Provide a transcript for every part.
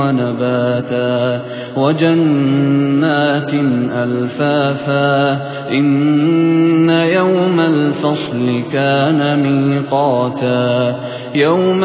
ونباتا وجنات ألفافا إن يوم الفصل كان ميقاتا يوم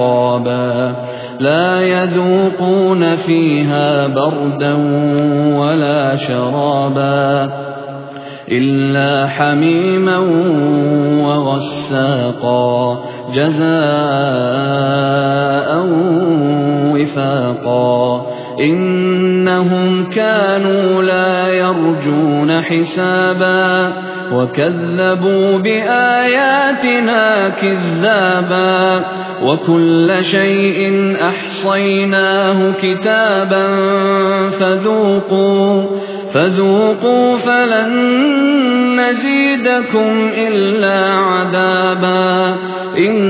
أحقابا لا يذوقون فيها بردا ولا شرابا إلا حميما وغساقا جزاء وفاقا إنهم كانوا لا يرجون حسابا وكذبوا بآياتنا كذابا وكل شيء أحصيناه كتابا فذوقوا فذوقوا فلن نزيدكم إلا عذابا إن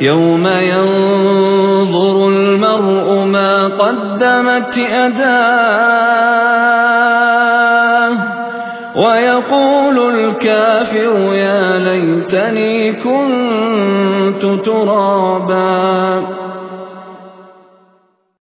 يوم ينظر المرء ما قدمت يداه ويقول الكافر يا ليتني كنت ترابا